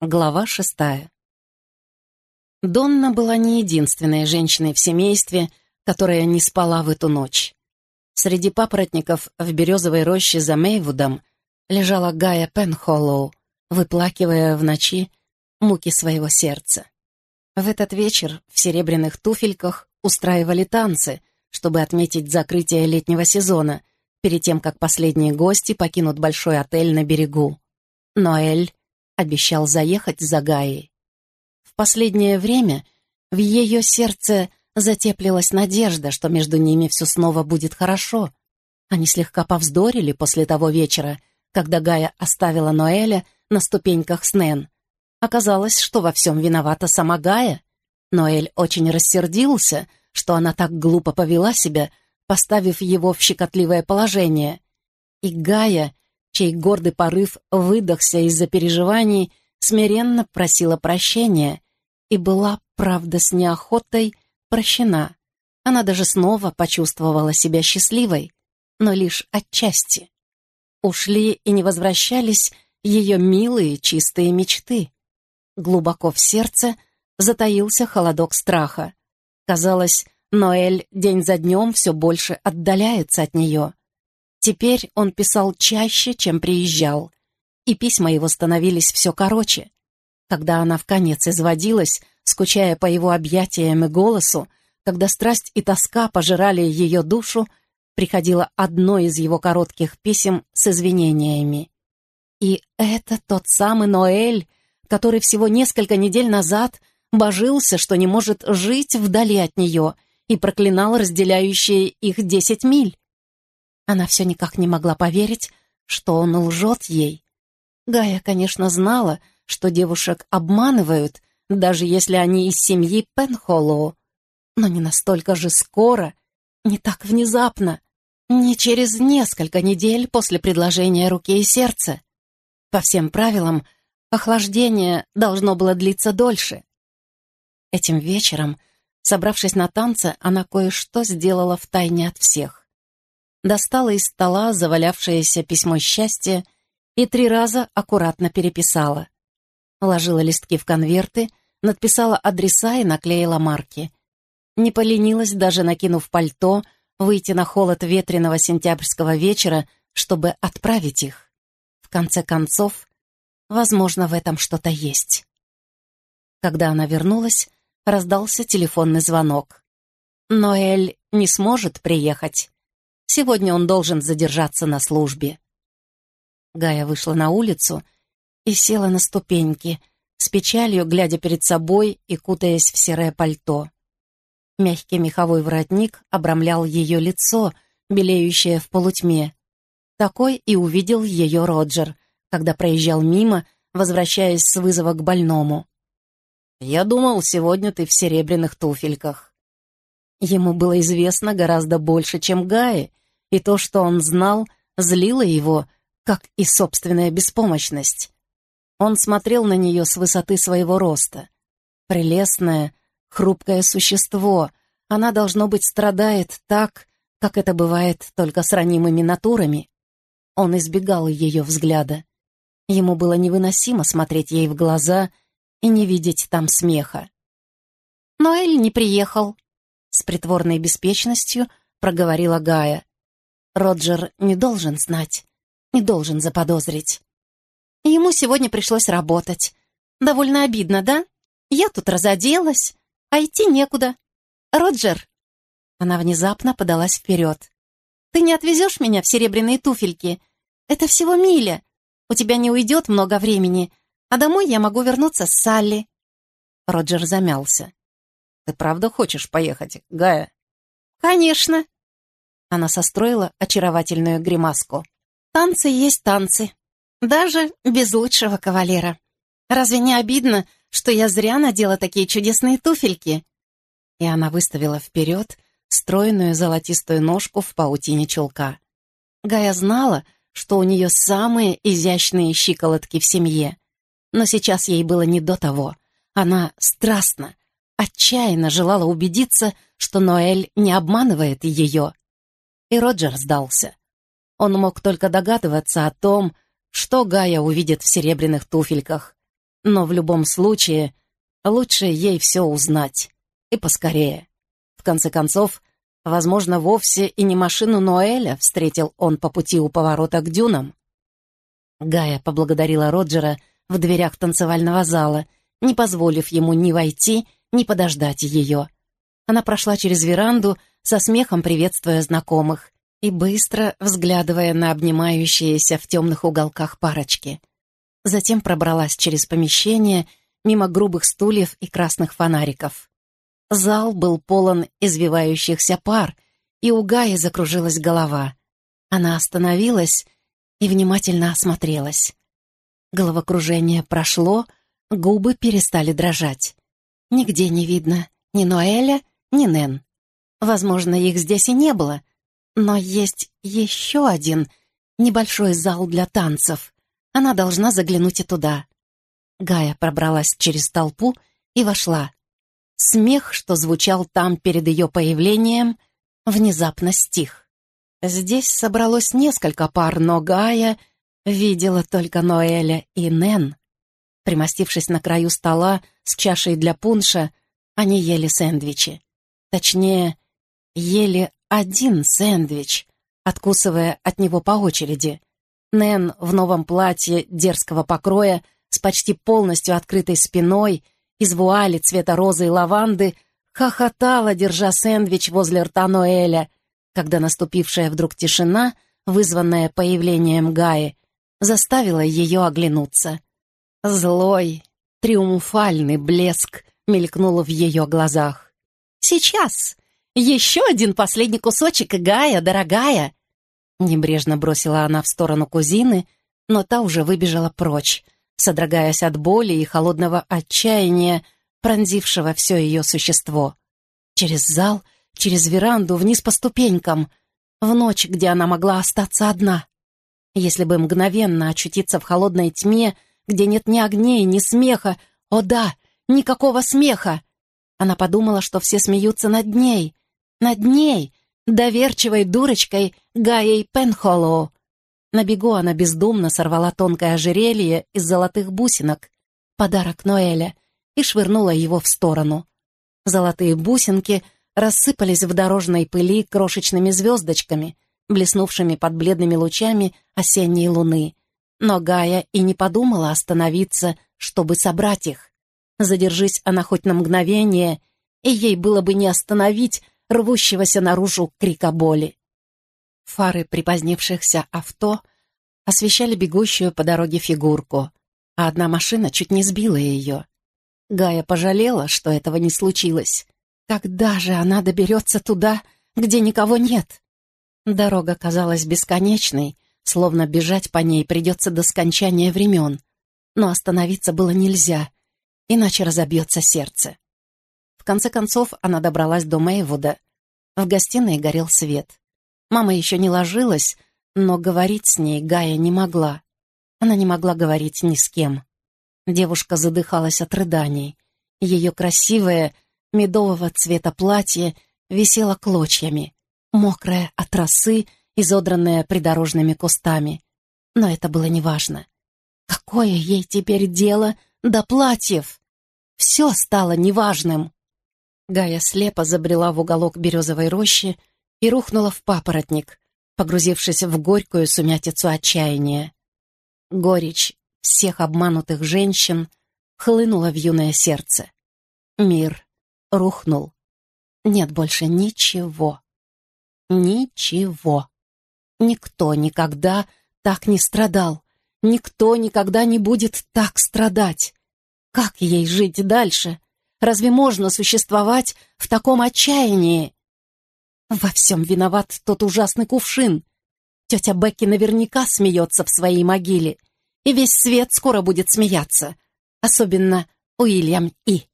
Глава шестая. Донна была не единственной женщиной в семействе, которая не спала в эту ночь. Среди папоротников в березовой роще за Мейвудом лежала Гая Пенхоллоу, выплакивая в ночи муки своего сердца. В этот вечер в серебряных туфельках устраивали танцы, чтобы отметить закрытие летнего сезона, перед тем, как последние гости покинут большой отель на берегу. Ноэль обещал заехать за Гаей. В последнее время в ее сердце затеплилась надежда, что между ними все снова будет хорошо. Они слегка повздорили после того вечера, когда Гая оставила Ноэля на ступеньках с Нэн. Оказалось, что во всем виновата сама Гая. Ноэль очень рассердился, что она так глупо повела себя, поставив его в щекотливое положение. И Гая чей гордый порыв выдохся из-за переживаний, смиренно просила прощения и была, правда, с неохотой прощена. Она даже снова почувствовала себя счастливой, но лишь отчасти. Ушли и не возвращались ее милые чистые мечты. Глубоко в сердце затаился холодок страха. Казалось, Ноэль день за днем все больше отдаляется от нее. Теперь он писал чаще, чем приезжал, и письма его становились все короче. Когда она в конец изводилась, скучая по его объятиям и голосу, когда страсть и тоска пожирали ее душу, приходило одно из его коротких писем с извинениями. И это тот самый Ноэль, который всего несколько недель назад божился, что не может жить вдали от нее и проклинал разделяющие их десять миль. Она все никак не могла поверить, что он лжет ей. Гая, конечно, знала, что девушек обманывают, даже если они из семьи Пенхоллоу, но не настолько же скоро, не так внезапно, не через несколько недель после предложения руки и сердца. По всем правилам, охлаждение должно было длиться дольше. Этим вечером, собравшись на танцы, она кое-что сделала втайне от всех достала из стола завалявшееся письмо счастья и три раза аккуратно переписала. Ложила листки в конверты, надписала адреса и наклеила марки. Не поленилась, даже накинув пальто, выйти на холод ветреного сентябрьского вечера, чтобы отправить их. В конце концов, возможно, в этом что-то есть. Когда она вернулась, раздался телефонный звонок. «Ноэль не сможет приехать. Сегодня он должен задержаться на службе. Гая вышла на улицу и села на ступеньки, с печалью глядя перед собой и кутаясь в серое пальто. Мягкий меховой воротник обрамлял ее лицо, белеющее в полутьме. Такой и увидел ее Роджер, когда проезжал мимо, возвращаясь с вызова к больному. «Я думал, сегодня ты в серебряных туфельках». Ему было известно гораздо больше, чем Гае, и то, что он знал, злило его, как и собственная беспомощность. Он смотрел на нее с высоты своего роста. Прелестное, хрупкое существо, она, должно быть, страдает так, как это бывает только с ранимыми натурами. Он избегал ее взгляда. Ему было невыносимо смотреть ей в глаза и не видеть там смеха. «Ноэль не приехал», — с притворной беспечностью проговорила Гая. Роджер не должен знать, не должен заподозрить. Ему сегодня пришлось работать. Довольно обидно, да? Я тут разоделась, а идти некуда. Роджер!» Она внезапно подалась вперед. «Ты не отвезешь меня в серебряные туфельки? Это всего миля. У тебя не уйдет много времени, а домой я могу вернуться с Салли». Роджер замялся. «Ты правда хочешь поехать, Гая?» «Конечно!» Она состроила очаровательную гримаску. «Танцы есть танцы. Даже без лучшего кавалера. Разве не обидно, что я зря надела такие чудесные туфельки?» И она выставила вперед стройную золотистую ножку в паутине чулка. Гая знала, что у нее самые изящные щиколотки в семье. Но сейчас ей было не до того. Она страстно, отчаянно желала убедиться, что Ноэль не обманывает ее и Роджер сдался. Он мог только догадываться о том, что Гая увидит в серебряных туфельках. Но в любом случае, лучше ей все узнать. И поскорее. В конце концов, возможно, вовсе и не машину Ноэля встретил он по пути у поворота к дюнам. Гая поблагодарила Роджера в дверях танцевального зала, не позволив ему ни войти, ни подождать ее. Она прошла через веранду, со смехом приветствуя знакомых и быстро взглядывая на обнимающиеся в темных уголках парочки. Затем пробралась через помещение, мимо грубых стульев и красных фонариков. Зал был полон извивающихся пар, и у Гаи закружилась голова. Она остановилась и внимательно осмотрелась. Головокружение прошло, губы перестали дрожать. Нигде не видно ни Ноэля, ни Нэн. Возможно, их здесь и не было, но есть еще один небольшой зал для танцев. Она должна заглянуть и туда. Гая пробралась через толпу и вошла. Смех, что звучал там перед ее появлением, внезапно стих. Здесь собралось несколько пар, но Гая видела только Ноэля и Нэн. Примостившись на краю стола с чашей для пунша, они ели сэндвичи. Точнее, ели один сэндвич, откусывая от него по очереди. Нэн в новом платье дерзкого покроя с почти полностью открытой спиной, из вуали цвета розы и лаванды, хохотала, держа сэндвич возле рта Ноэля, когда наступившая вдруг тишина, вызванная появлением Гаи, заставила ее оглянуться. Злой, триумфальный блеск мелькнул в ее глазах. «Сейчас! Еще один последний кусочек, Гая, дорогая!» Небрежно бросила она в сторону кузины, но та уже выбежала прочь, содрогаясь от боли и холодного отчаяния, пронзившего все ее существо. Через зал — через веранду, вниз по ступенькам, в ночь, где она могла остаться одна. Если бы мгновенно очутиться в холодной тьме, где нет ни огней, ни смеха, о да, никакого смеха! Она подумала, что все смеются над ней, над ней, доверчивой дурочкой Гаей Пенхоллоу. На бегу она бездумно сорвала тонкое ожерелье из золотых бусинок, подарок Ноэля, и швырнула его в сторону. Золотые бусинки — рассыпались в дорожной пыли крошечными звездочками, блеснувшими под бледными лучами осенней луны. Но Гая и не подумала остановиться, чтобы собрать их. Задержись она хоть на мгновение, и ей было бы не остановить рвущегося наружу крика боли. Фары припозднившихся авто освещали бегущую по дороге фигурку, а одна машина чуть не сбила ее. Гая пожалела, что этого не случилось. Когда же она доберется туда, где никого нет? Дорога казалась бесконечной, словно бежать по ней придется до скончания времен. Но остановиться было нельзя, иначе разобьется сердце. Конце концов она добралась до Мэйвуда. В гостиной горел свет. Мама еще не ложилась, но говорить с ней Гая не могла. Она не могла говорить ни с кем. Девушка задыхалась от рыданий. Ее красивая, медового цвета платье висело клочьями, мокрое от росы, изодранное придорожными кустами. Но это было неважно. Какое ей теперь дело до платьев? Все стало неважным. Гая слепо забрела в уголок березовой рощи и рухнула в папоротник, погрузившись в горькую сумятицу отчаяния. Горечь всех обманутых женщин хлынула в юное сердце. Мир рухнул. Нет больше ничего. Ничего. Никто никогда так не страдал. Никто никогда не будет так страдать. Как ей жить дальше? Разве можно существовать в таком отчаянии? Во всем виноват тот ужасный кувшин. Тетя Бекки наверняка смеется в своей могиле, и весь свет скоро будет смеяться. Особенно Уильям И.